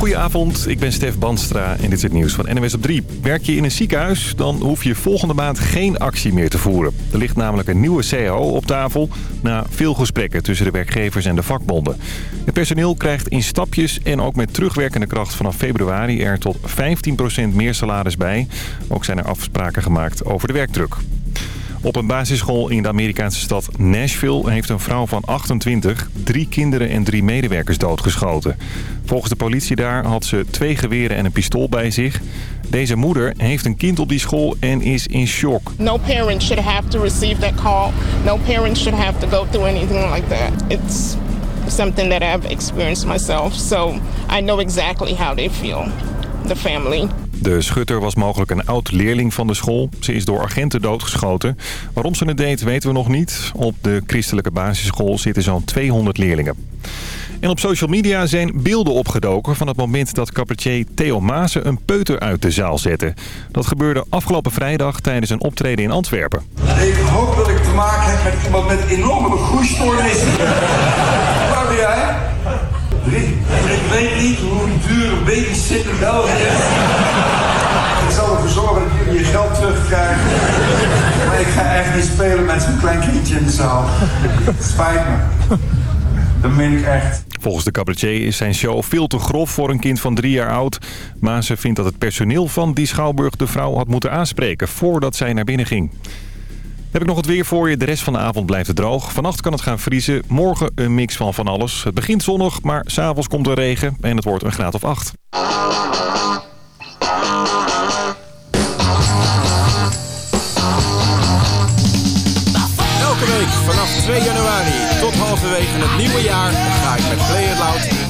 Goedenavond, ik ben Stef Banstra en dit is het nieuws van NWS op 3. Werk je in een ziekenhuis, dan hoef je volgende maand geen actie meer te voeren. Er ligt namelijk een nieuwe CAO op tafel na veel gesprekken tussen de werkgevers en de vakbonden. Het personeel krijgt in stapjes en ook met terugwerkende kracht vanaf februari er tot 15% meer salaris bij. Ook zijn er afspraken gemaakt over de werkdruk. Op een basisschool in de Amerikaanse stad Nashville heeft een vrouw van 28 drie kinderen en drie medewerkers doodgeschoten. Volgens de politie daar had ze twee geweren en een pistool bij zich. Deze moeder heeft een kind op die school en is in shock. No parent should have to receive that call. No parent should have to go through anything like that. It's something that I've experienced myself, so I know exactly how they feel, the family. De schutter was mogelijk een oud-leerling van de school. Ze is door agenten doodgeschoten. Waarom ze het deed weten we nog niet. Op de christelijke basisschool zitten zo'n 200 leerlingen. En op social media zijn beelden opgedoken van het moment dat cabaretier Theo Maassen een peuter uit de zaal zette. Dat gebeurde afgelopen vrijdag tijdens een optreden in Antwerpen. Ik hoop dat ik te maken heb met iemand met enorme groeistoornissen. Waar ben jij? Drie. Ik weet niet hoe duur een babysitter in België is. Ik zal ervoor zorgen dat jullie je geld terugkrijgen. Maar ik ga echt niet spelen met zo'n klein kindje in de zaal. Het spijt me. Dat meen ik echt. Volgens de cabaretier is zijn show veel te grof voor een kind van drie jaar oud. Maar ze vindt dat het personeel van die schouwburg de vrouw had moeten aanspreken voordat zij naar binnen ging. Heb ik nog het weer voor je. De rest van de avond blijft het droog. Vannacht kan het gaan vriezen. Morgen een mix van van alles. Het begint zonnig, maar s'avonds komt er regen en het wordt een graad of 8. Elke week vanaf 2 januari tot halverwege het nieuwe jaar ga ik met Play It Loud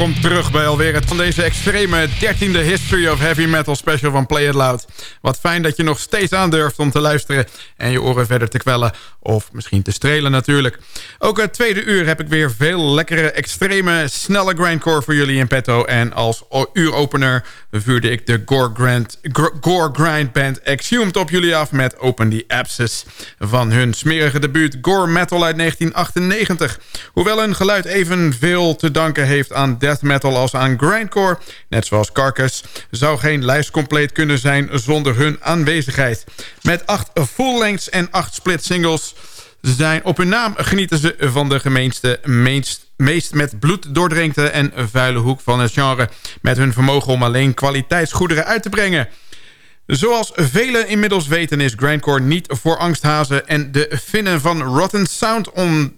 Welkom terug bij alweer het van deze extreme 13e History of Heavy Metal special van Play It Loud. Wat fijn dat je nog steeds aandurft om te luisteren en je oren verder te kwellen. Of misschien te strelen natuurlijk. Ook het tweede uur heb ik weer veel lekkere, extreme, snelle grindcore voor jullie in petto. En als uuropener vuurde ik de Gore, Grand, Gore Grind Band Exhumed op jullie af... met Open the Abscess van hun smerige debuut Gore Metal uit 1998. Hoewel hun geluid evenveel te danken heeft aan death metal als aan grindcore... net zoals Carcass, zou geen lijst compleet kunnen zijn zonder hun aanwezigheid. Met acht full-lengths en acht split singles. Zijn op hun naam genieten ze van de gemeenste meest met bloed doordrenkte en vuile hoek van het genre... met hun vermogen om alleen kwaliteitsgoederen uit te brengen... Zoals velen inmiddels weten is Grindcore niet voor angsthazen... en de Finnen van Rotten Sound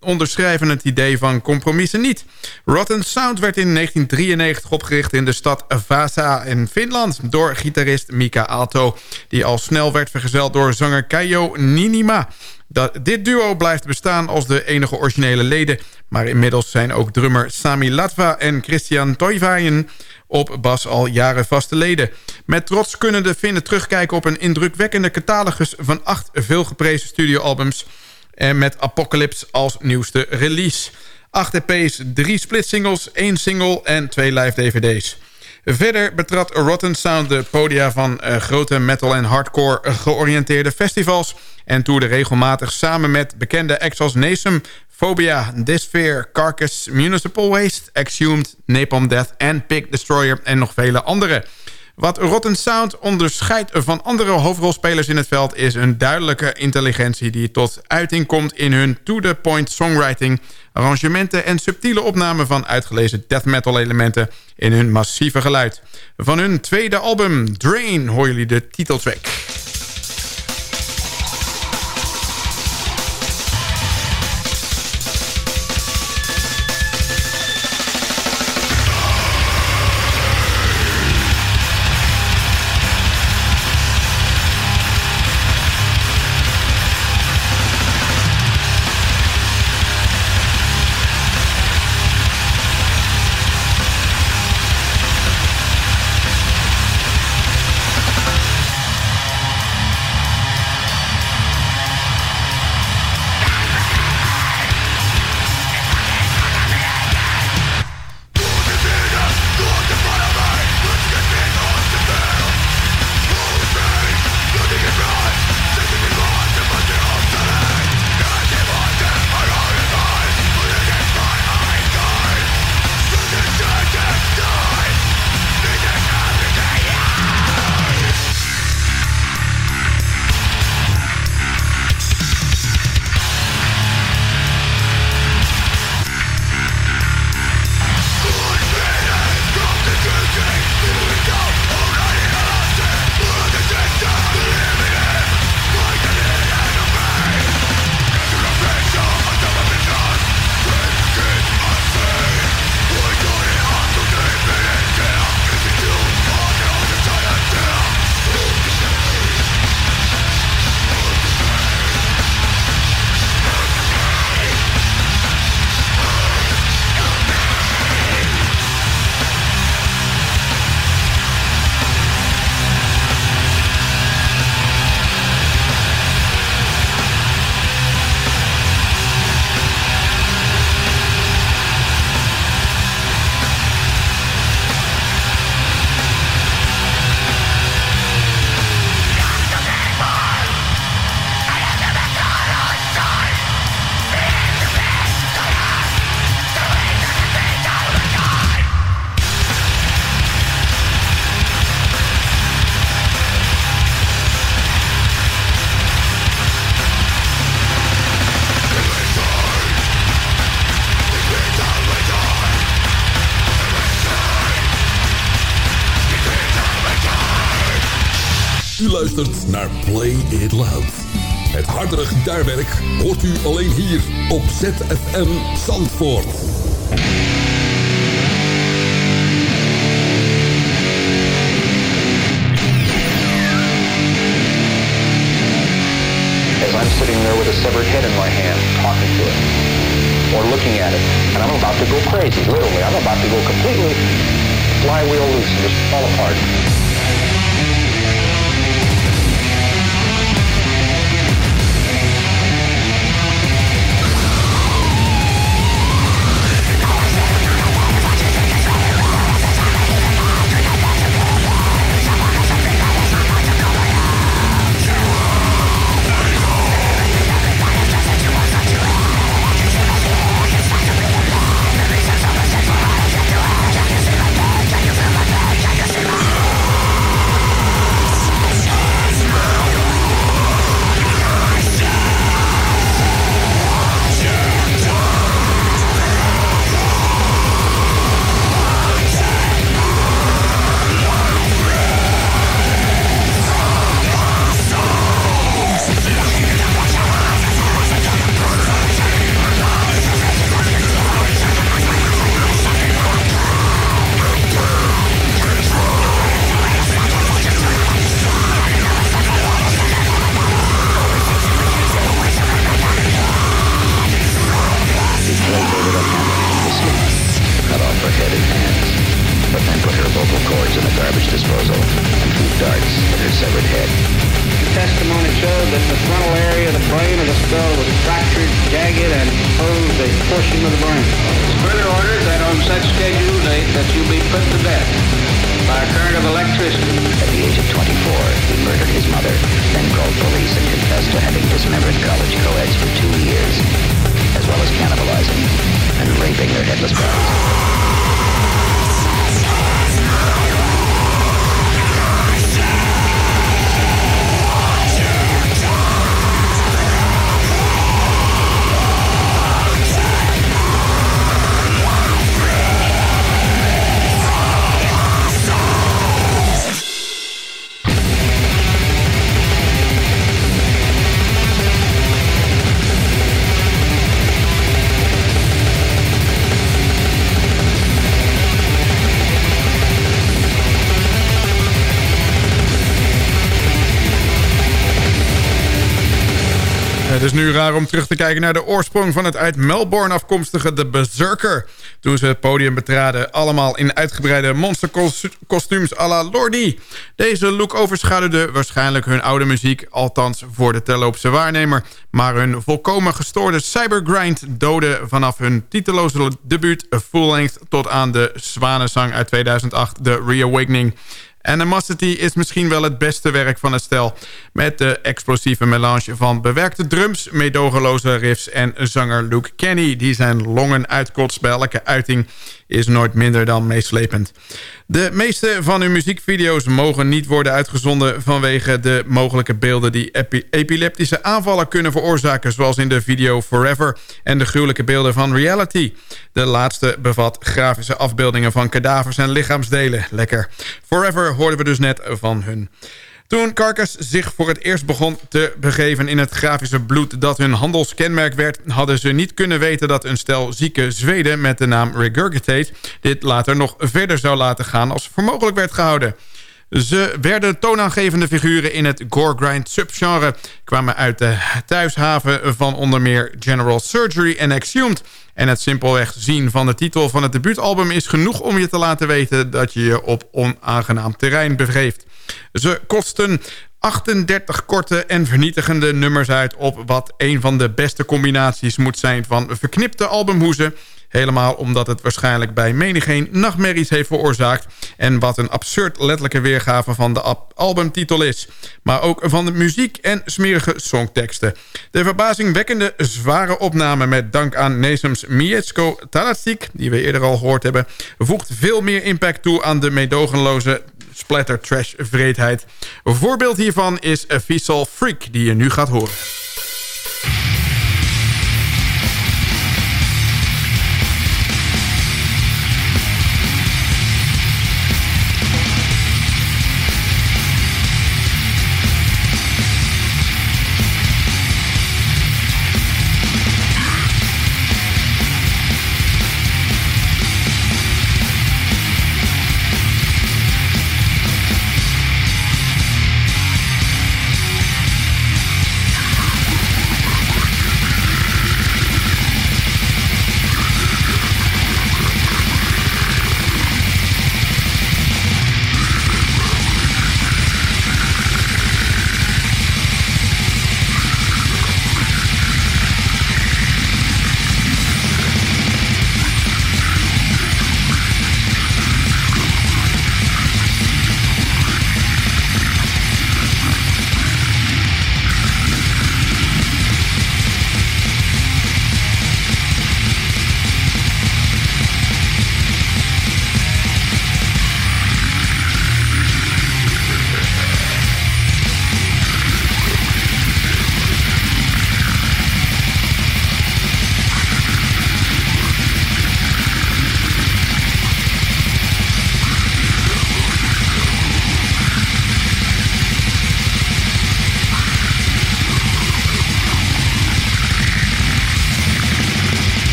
onderschrijven het idee van compromissen niet. Rotten Sound werd in 1993 opgericht in de stad Vasa in Finland... door gitarist Mika Aalto, die al snel werd vergezeld door zanger Keijo Ninima... Dat, dit duo blijft bestaan als de enige originele leden... maar inmiddels zijn ook drummer Sami Latva en Christian Toivainen op bas al jaren vaste leden. Met trots kunnen de Finnen terugkijken op een indrukwekkende catalogus... van acht veelgeprezen studioalbums... en met Apocalypse als nieuwste release. 8 EP's, drie splitsingles, één single en twee live dvd's. Verder betrad Rotten Sound de podia van uh, grote metal- en hardcore georiënteerde festivals... en toerde regelmatig samen met bekende acts als Nasum, Phobia, Dysphere, Carcass, Municipal Waste... Exhumed, Napalm Death en Pig Destroyer en nog vele andere... Wat Rotten Sound onderscheidt van andere hoofdrolspelers in het veld... is een duidelijke intelligentie die tot uiting komt in hun to-the-point songwriting... arrangementen en subtiele opname van uitgelezen death metal elementen... in hun massieve geluid. Van hun tweede album Drain horen jullie de titeltrack. Hardere hoort u alleen hier op ZFM Zandvoort. As I'm sitting there with a severed head in my hand, talking to it, or looking at it, and I'm about to go crazy, literally. I'm about to go completely flywheel loose and just fall apart. Nu raar om terug te kijken naar de oorsprong van het uit Melbourne afkomstige The Berserker. Toen ze het podium betraden, allemaal in uitgebreide monsterkostuums à la Lordi. Deze look overschaduwde waarschijnlijk hun oude muziek, althans voor de terloopse waarnemer. Maar hun volkomen gestoorde cybergrind doodde vanaf hun titeloze debuut Full Length tot aan de zwanenzang uit 2008, The Reawakening. Animosity is misschien wel het beste werk van het stel. Met de explosieve melange van bewerkte drums, meedogenloze riffs en zanger Luke Kenny... die zijn longen uitkotst bij elke uiting is nooit minder dan meeslepend. De meeste van hun muziekvideo's mogen niet worden uitgezonden... vanwege de mogelijke beelden die epi epileptische aanvallen kunnen veroorzaken... zoals in de video Forever en de gruwelijke beelden van Reality. De laatste bevat grafische afbeeldingen van kadavers en lichaamsdelen. Lekker. Forever hoorden we dus net van hun. Toen Carcass zich voor het eerst begon te begeven in het grafische bloed dat hun handelskenmerk werd, hadden ze niet kunnen weten dat een stel zieke Zweden met de naam Regurgitate dit later nog verder zou laten gaan als voor mogelijk werd gehouden. Ze werden toonaangevende figuren in het gore-grind subgenre... kwamen uit de thuishaven van onder meer General Surgery en Exhumed... en het simpelweg zien van de titel van het debuutalbum is genoeg om je te laten weten... dat je je op onaangenaam terrein begeeft. Ze kosten 38 korte en vernietigende nummers uit... op wat een van de beste combinaties moet zijn van verknipte albumhoezen... Helemaal omdat het waarschijnlijk bij menigeen nachtmerries heeft veroorzaakt... en wat een absurd letterlijke weergave van de albumtitel is. Maar ook van de muziek en smerige songteksten. De verbazingwekkende zware opname met dank aan Nesems Mietsko Talasik... die we eerder al gehoord hebben... voegt veel meer impact toe aan de meedogenloze splatter trash vreedheid. Een voorbeeld hiervan is Visual Freak, die je nu gaat horen.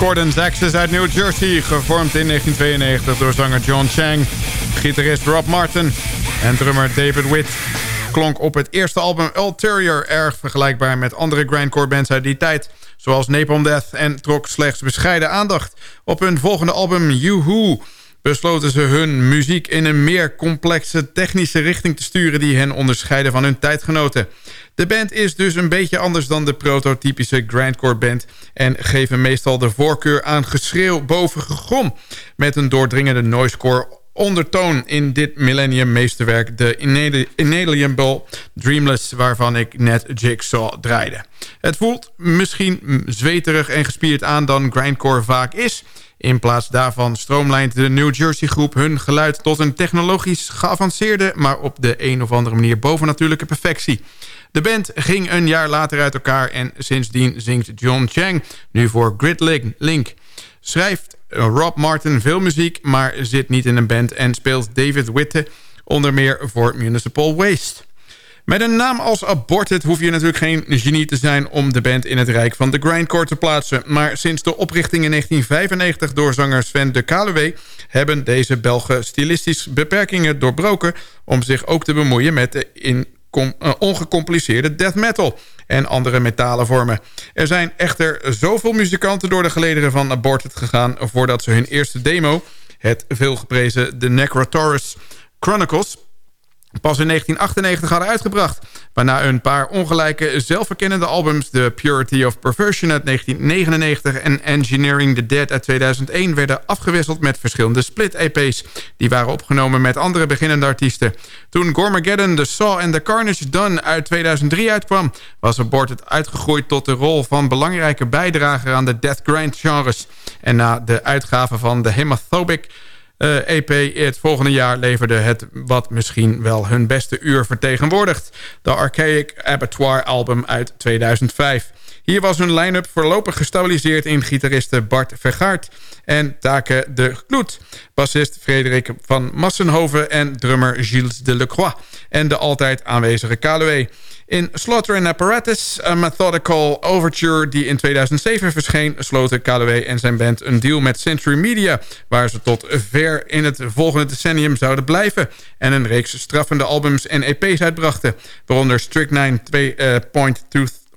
Discordance Access uit New Jersey, gevormd in 1992 door zanger John Chang, gitarist Rob Martin en drummer David Witt. Klonk op het eerste album Ulterior erg vergelijkbaar met andere grindcore bands uit die tijd, zoals Napalm Death en trok slechts bescheiden aandacht. Op hun volgende album Yoo-Hoo besloten ze hun muziek in een meer complexe technische richting te sturen... die hen onderscheiden van hun tijdgenoten. De band is dus een beetje anders dan de prototypische grindcore band... en geven meestal de voorkeur aan geschreeuw boven gegrom... met een doordringende noisecore ondertoon in dit millennium meesterwerk... de Inalienable Dreamless, waarvan ik net Jigsaw draaide. Het voelt misschien zweterig en gespierd aan dan grindcore vaak is... In plaats daarvan stroomlijnt de New Jersey groep hun geluid tot een technologisch geavanceerde... maar op de een of andere manier bovennatuurlijke perfectie. De band ging een jaar later uit elkaar en sindsdien zingt John Chang nu voor Gridlink. Link. Schrijft Rob Martin veel muziek, maar zit niet in een band... en speelt David Witte onder meer voor Municipal Waste. Met een naam als Aborted hoef je natuurlijk geen genie te zijn... om de band in het rijk van de grindcore te plaatsen. Maar sinds de oprichting in 1995 door zanger Sven de Kaluwe... hebben deze Belgen stilistisch beperkingen doorbroken... om zich ook te bemoeien met de in ongecompliceerde death metal en andere metalen vormen. Er zijn echter zoveel muzikanten door de gelederen van Aborted gegaan... voordat ze hun eerste demo, het veelgeprezen The Necrotaurus Chronicles pas in 1998 hadden uitgebracht. Waarna een paar ongelijke zelfverkennende albums... The Purity of Perversion uit 1999 en Engineering the Dead uit 2001... werden afgewisseld met verschillende split-EP's. Die waren opgenomen met andere beginnende artiesten. Toen Gormageddon, The Saw and The Carnage Done uit 2003 uitkwam... was Aborted uitgegroeid tot de rol van belangrijke bijdrager... aan de death grind genres. En na de uitgave van The Hemathobic EP eh, e het volgende jaar leverde het wat misschien wel hun beste uur vertegenwoordigt. De Archaic Abattoir album uit 2005. Hier was hun line-up voorlopig gestabiliseerd in gitaristen Bart Vergaard en Take de Kloet, bassist Frederik van Massenhoven en drummer Gilles de Lecroix en de altijd aanwezige Kaluwe. In Slaughter and Apparatus, A Methodical Overture die in 2007 verscheen... sloten KLW en zijn band een deal met Century Media... waar ze tot ver in het volgende decennium zouden blijven... en een reeks straffende albums en EP's uitbrachten... waaronder Strychnine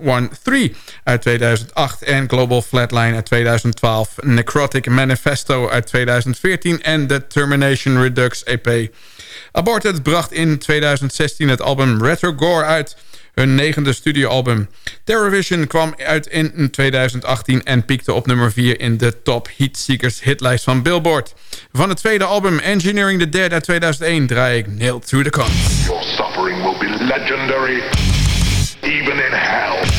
2.213 uit 2008 en Global Flatline uit 2012... Necrotic Manifesto uit 2014 en The Termination Redux EP... Aborted bracht in 2016 het album Retro Gore uit hun negende studioalbum. Terrorvision kwam uit in 2018 en piekte op nummer 4 in de Top Heatseekers hitlijst van Billboard. Van het tweede album Engineering the Dead uit 2001 draai ik Nailed Through the Cons. Your suffering will be legendary, even in hell.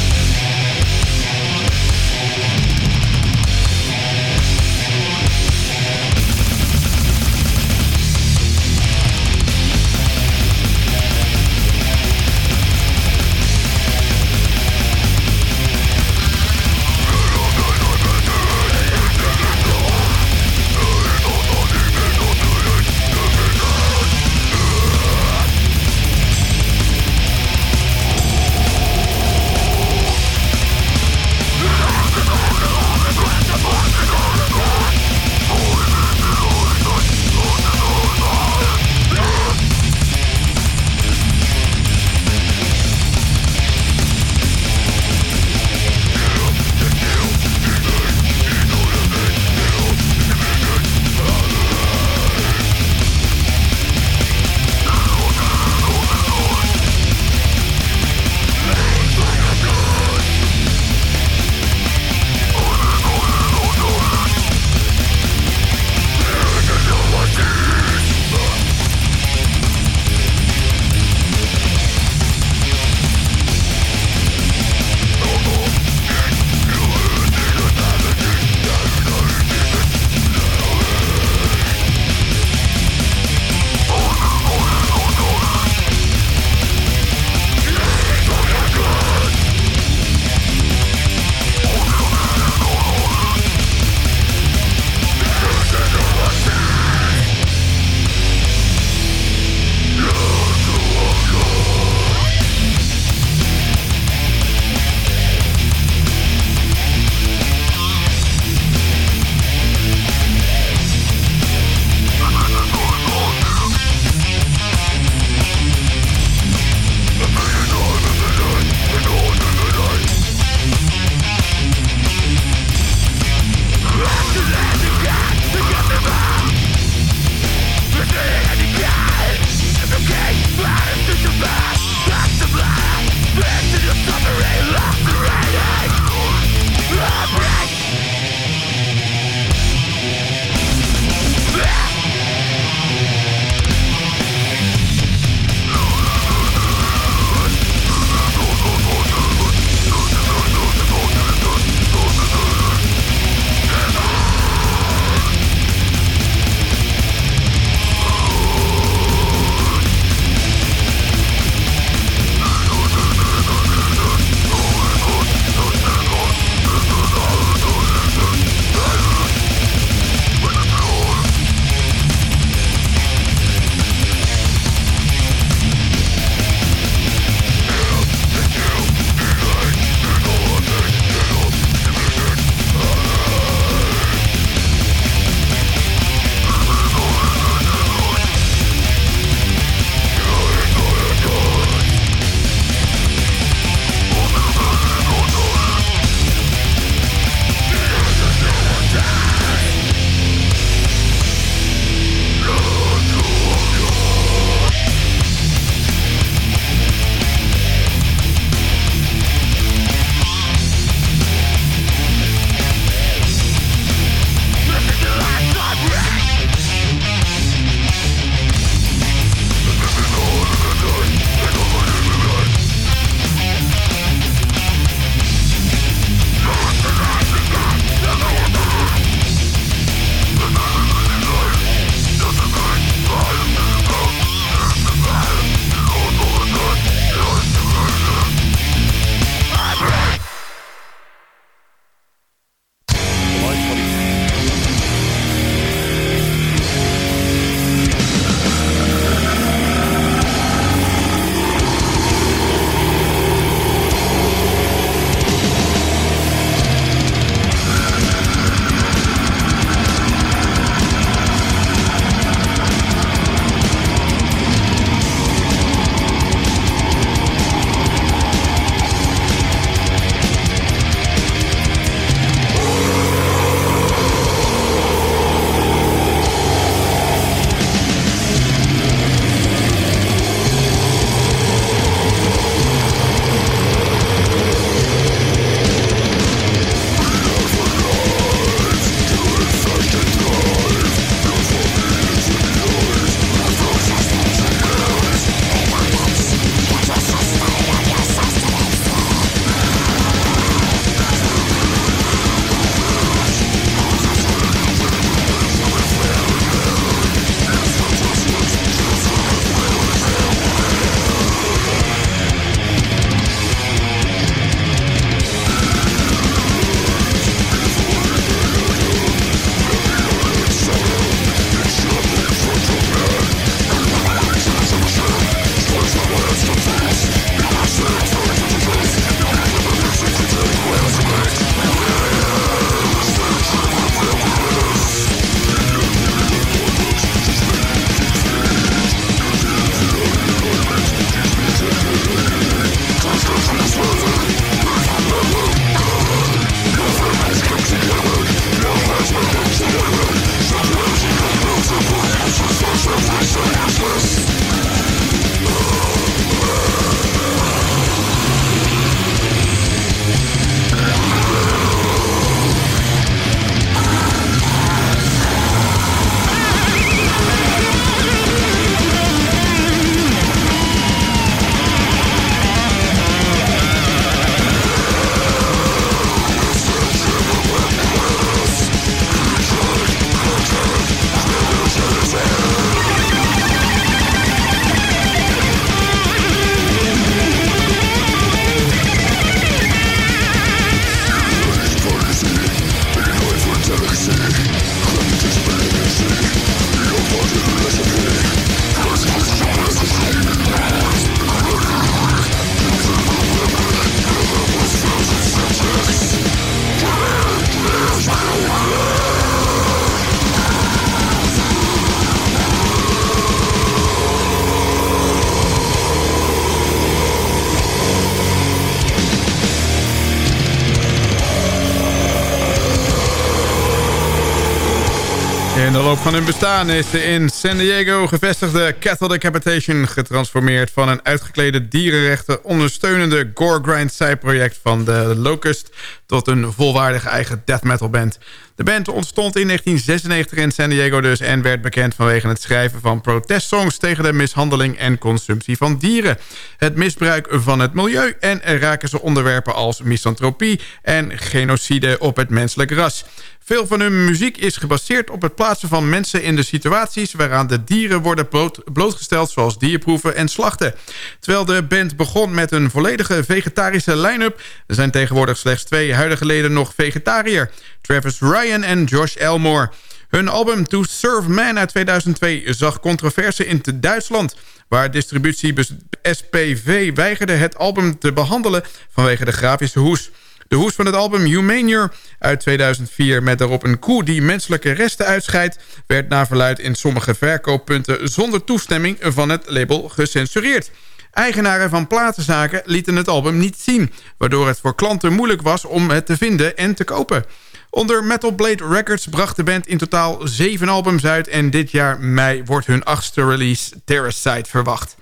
Loop van hun bestaan is de in San Diego gevestigde Cattle Decapitation getransformeerd van een uitgeklede dierenrechten ondersteunende gore grind zijproject van de Locust tot een volwaardige eigen death metal band. De band ontstond in 1996 in San Diego dus en werd bekend vanwege het schrijven van protestsongs tegen de mishandeling en consumptie van dieren, het misbruik van het milieu en raken ze onderwerpen als misantropie en genocide op het menselijk ras. Veel van hun muziek is gebaseerd op het plaatsen van mensen in de situaties... waaraan de dieren worden blootgesteld zoals dierproeven en slachten. Terwijl de band begon met een volledige vegetarische line-up... zijn tegenwoordig slechts twee huidige leden nog vegetariër. Travis Ryan en Josh Elmore. Hun album To Serve Man uit 2002 zag controverse in Duitsland... waar distributie SPV weigerde het album te behandelen vanwege de grafische hoes... De hoes van het album Humanior uit 2004... met daarop een koe die menselijke resten uitscheidt... werd naar verluid in sommige verkooppunten... zonder toestemming van het label gecensureerd. Eigenaren van platenzaken lieten het album niet zien... waardoor het voor klanten moeilijk was om het te vinden en te kopen. Onder Metal Blade Records bracht de band in totaal zeven albums uit... en dit jaar mei wordt hun achtste release Terracide verwacht.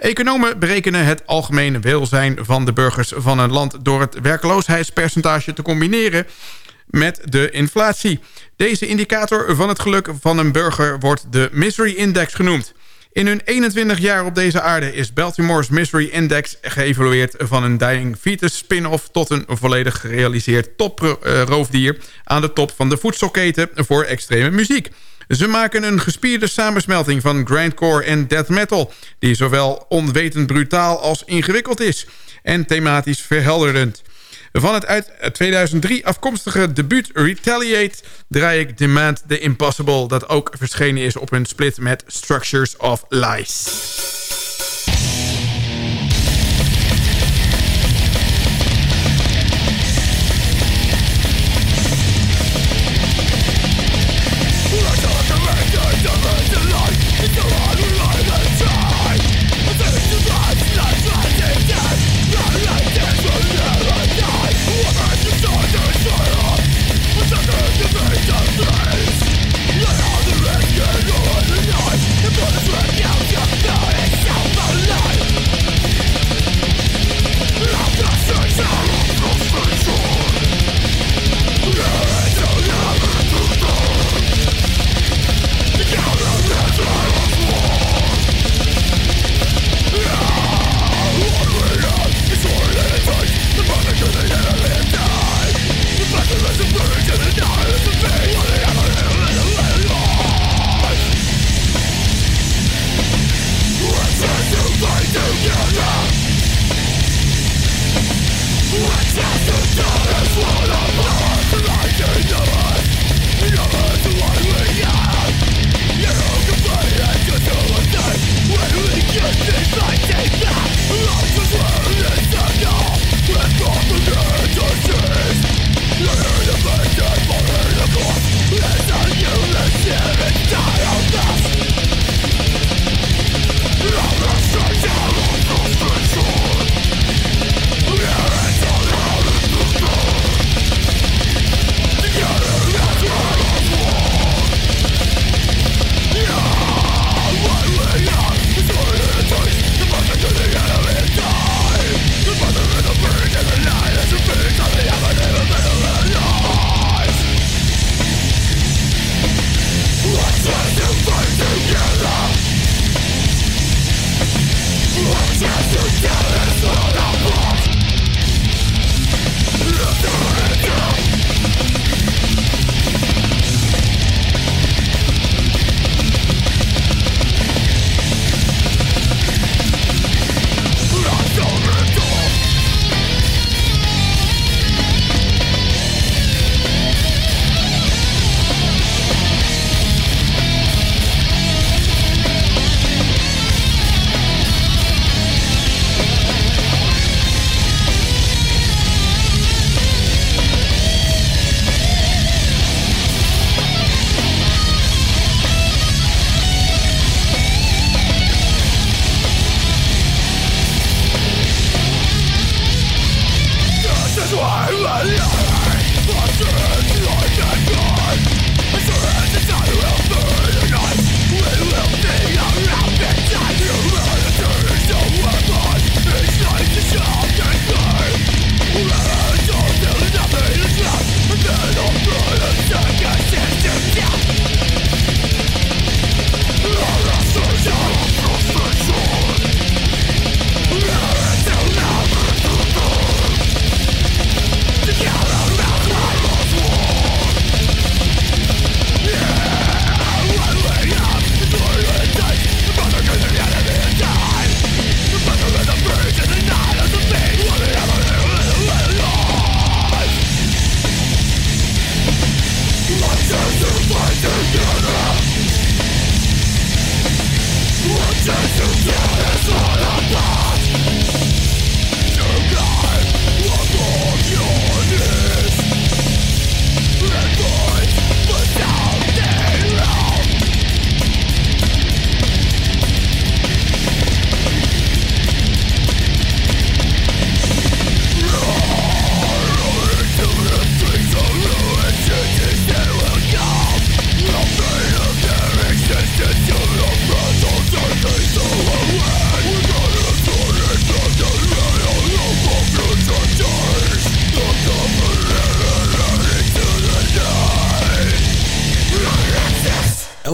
Economen berekenen het algemene welzijn van de burgers van een land... door het werkloosheidspercentage te combineren met de inflatie. Deze indicator van het geluk van een burger wordt de Misery Index genoemd. In hun 21 jaar op deze aarde is Baltimore's Misery Index geëvalueerd... van een Dying Fetus spin-off tot een volledig gerealiseerd toproofdier... aan de top van de voedselketen voor extreme muziek. Ze maken een gespierde samensmelting van grindcore en death metal... die zowel onwetend brutaal als ingewikkeld is... en thematisch verhelderend. Van het uit 2003 afkomstige debuut Retaliate... draai ik Demand the Impossible... dat ook verschenen is op hun split met Structures of Lies.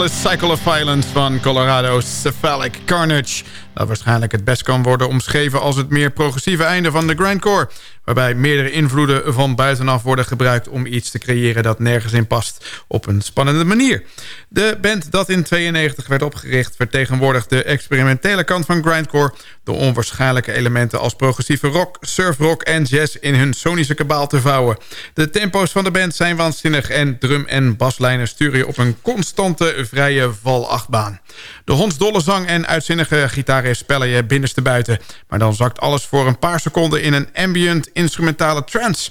Endless Cycle of Violence van Colorado Cephalic Carnage. Dat waarschijnlijk het best kan worden omschreven als het meer progressieve einde van de grindcore waarbij meerdere invloeden van buitenaf worden gebruikt... om iets te creëren dat nergens in past op een spannende manier. De band dat in 92 werd opgericht... vertegenwoordigt de experimentele kant van grindcore... de onwaarschijnlijke elementen als progressieve rock, surfrock en jazz... in hun sonische kabaal te vouwen. De tempo's van de band zijn waanzinnig... en drum- en baslijnen sturen je op een constante vrije valachtbaan. De hondsdolle zang en uitzinnige gitaar spellen je binnenste buiten... maar dan zakt alles voor een paar seconden in een ambient instrumentale trance.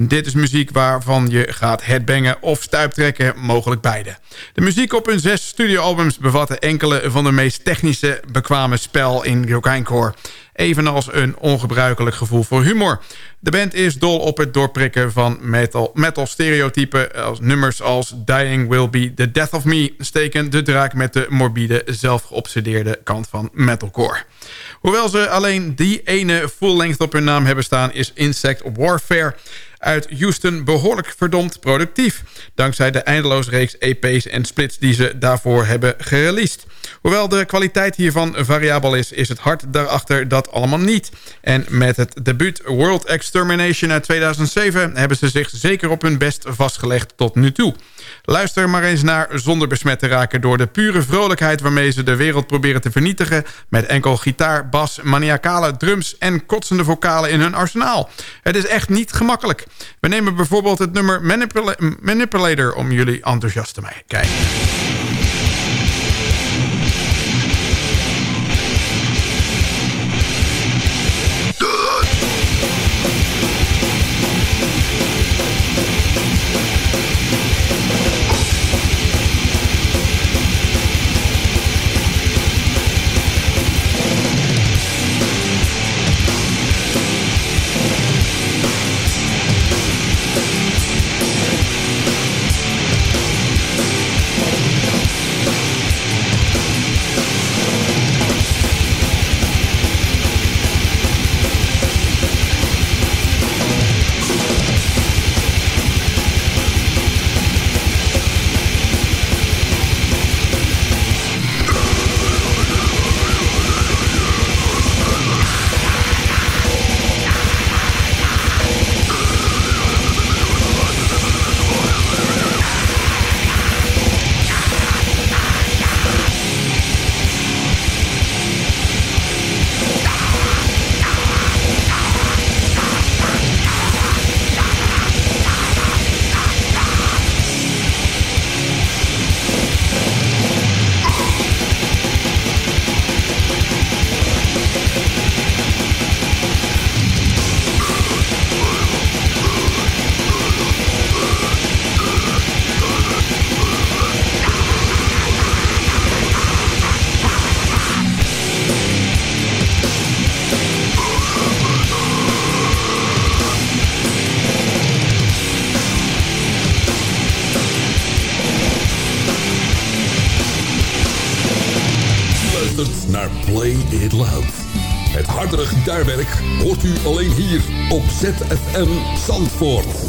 Dit is muziek waarvan je gaat headbangen of stuiptrekken, mogelijk beide. De muziek op hun zes studioalbums bevatte enkele van de meest technische bekwame spel in grindcore evenals een ongebruikelijk gevoel voor humor. De band is dol op het doorprikken van metal, metal stereotypen... als nummers als Dying Will Be The Death of Me... steken de draak met de morbide, zelfgeobsedeerde kant van metalcore. Hoewel ze alleen die ene full-length op hun naam hebben staan... is Insect Warfare uit Houston behoorlijk verdomd productief. Dankzij de eindeloos reeks EP's en splits die ze daarvoor hebben gereleased. Hoewel de kwaliteit hiervan variabel is, is het hart daarachter dat allemaal niet. En met het debuut World Extermination uit 2007 hebben ze zich zeker op hun best vastgelegd tot nu toe. Luister maar eens naar zonder besmet te raken door de pure vrolijkheid waarmee ze de wereld proberen te vernietigen met enkel gitaar, bas, maniacale drums en kotsende vocalen in hun arsenaal. Het is echt niet gemakkelijk. We nemen bijvoorbeeld het nummer Manipulator om jullie enthousiast te kijken. hoort u alleen hier op ZFM Zandvoort.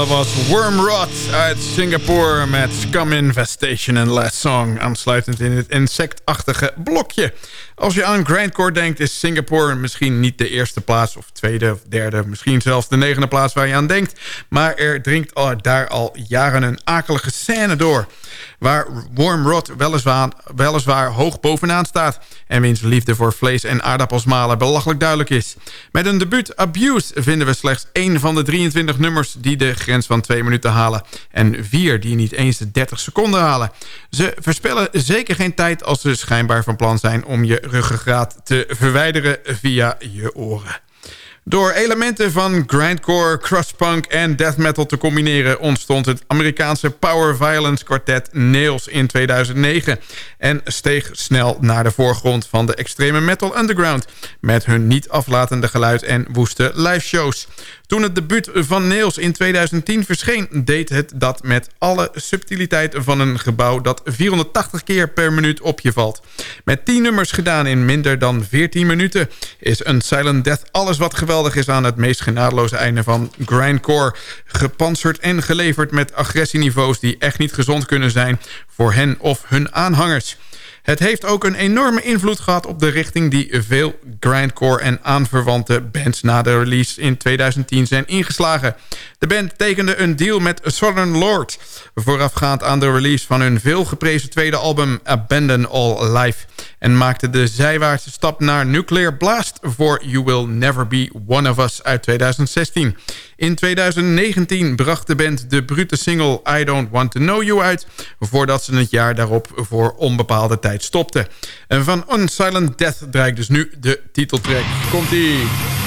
Dat was Wormrot uit Singapore met Scum Infestation en Last Song. Aansluitend in het insectachtige blokje. Als je aan grindcore denkt is Singapore misschien niet de eerste plaats... of tweede of derde, misschien zelfs de negende plaats waar je aan denkt. Maar er dringt daar al jaren een akelige scène door waar Wormrot weliswaar, weliswaar hoog bovenaan staat... en wiens liefde voor vlees en aardappelsmalen belachelijk duidelijk is. Met een debuut Abuse vinden we slechts één van de 23 nummers... die de grens van 2 minuten halen... en vier die niet eens de 30 seconden halen. Ze verspillen zeker geen tijd als ze schijnbaar van plan zijn... om je ruggengraat te verwijderen via je oren. Door elementen van grindcore, crustpunk en death metal te combineren... ontstond het Amerikaanse power violence kwartet Nails in 2009... en steeg snel naar de voorgrond van de extreme metal underground... met hun niet aflatende geluid en woeste liveshows. Toen het debuut van Nails in 2010 verscheen... deed het dat met alle subtiliteit van een gebouw... dat 480 keer per minuut op je valt. Met 10 nummers gedaan in minder dan 14 minuten... is een Silent Death alles wat geweldig is aan het meest genadeloze einde van grindcore. Gepantserd en geleverd met agressieniveaus die echt niet gezond kunnen zijn... voor hen of hun aanhangers. Het heeft ook een enorme invloed gehad op de richting die veel grindcore en aanverwante bands na de release in 2010 zijn ingeslagen. De band tekende een deal met Southern Lord, voorafgaand aan de release van hun veel geprezen tweede album Abandon All Life en maakte de zijwaartse stap naar Nuclear Blast voor You Will Never Be One of Us uit 2016. In 2019 bracht de band de brute single I Don't Want To Know You uit... voordat ze het jaar daarop voor onbepaalde tijd stopte. En van Unsilent Death draait dus nu de titeltrack. Komt-ie!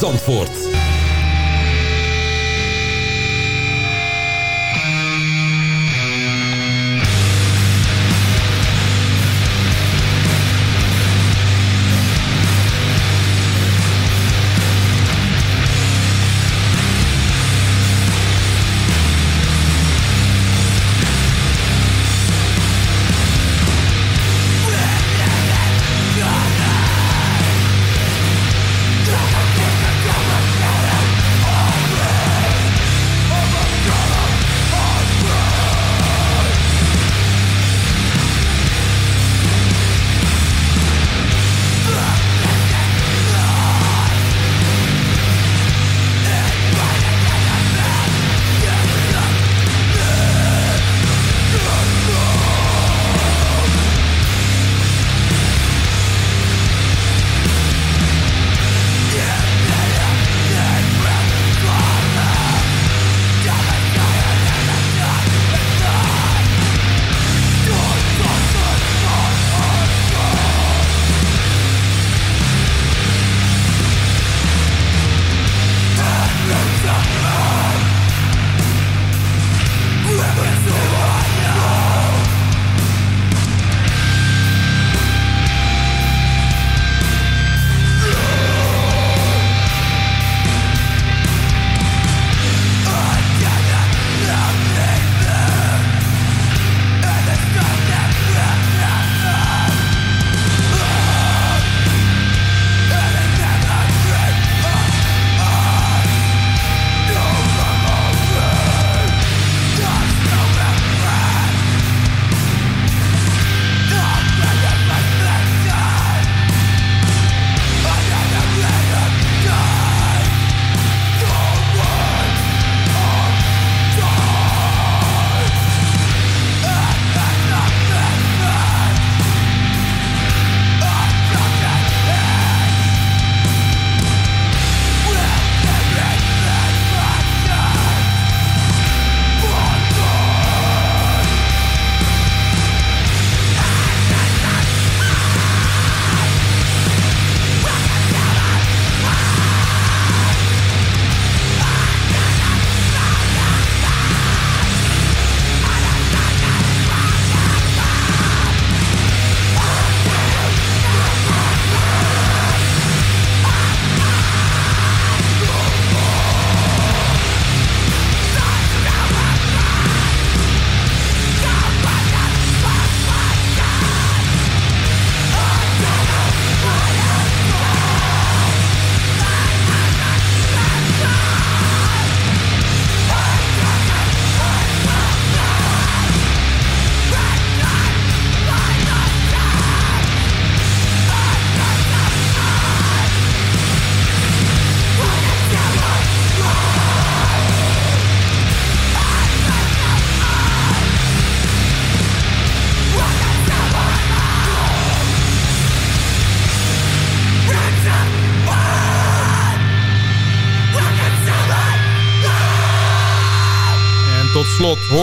Zandvoort.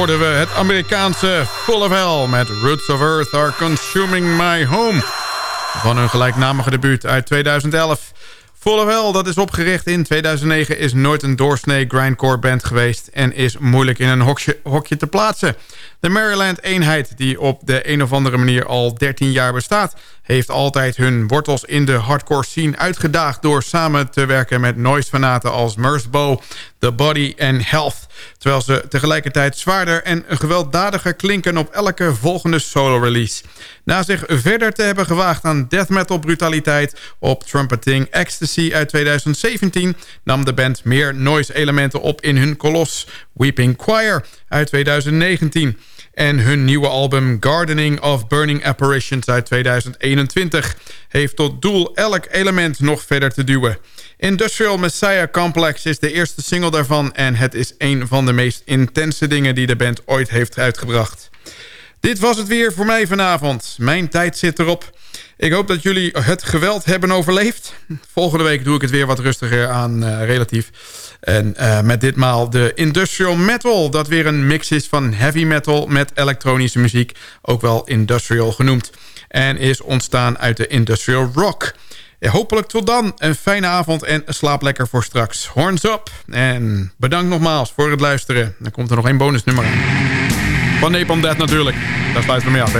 Hoorden we het Amerikaanse Full of Hell... met Roots of Earth Are Consuming My Home. Van hun gelijknamige debuut uit 2011. Full of Hell, dat is opgericht in 2009... is nooit een doorsnee grindcore band geweest... en is moeilijk in een hokje, te plaatsen. De Maryland-eenheid, die op de een of andere manier al 13 jaar bestaat... heeft altijd hun wortels in de hardcore scene uitgedaagd... door samen te werken met noise-fanaten als Mersbo, The Body en Health... terwijl ze tegelijkertijd zwaarder en gewelddadiger klinken... op elke volgende solo-release. Na zich verder te hebben gewaagd aan death metal brutaliteit... op Trumpeting Ecstasy uit 2017... nam de band meer noise-elementen op in hun kolos Weeping Choir uit 2019 en hun nieuwe album Gardening of Burning Apparitions uit 2021 heeft tot doel elk element nog verder te duwen. Industrial Messiah Complex is de eerste single daarvan... en het is een van de meest intense dingen die de band ooit heeft uitgebracht. Dit was het weer voor mij vanavond. Mijn tijd zit erop. Ik hoop dat jullie het geweld hebben overleefd. Volgende week doe ik het weer wat rustiger aan, uh, relatief. En uh, met ditmaal de industrial metal. Dat weer een mix is van heavy metal met elektronische muziek. Ook wel industrial genoemd. En is ontstaan uit de industrial rock. Hopelijk tot dan. Een fijne avond en slaap lekker voor straks. Horns up. En bedankt nogmaals voor het luisteren. Dan komt er nog één bonusnummer aan. Van Napalm Death natuurlijk. Daar sluiten we mee af, hè.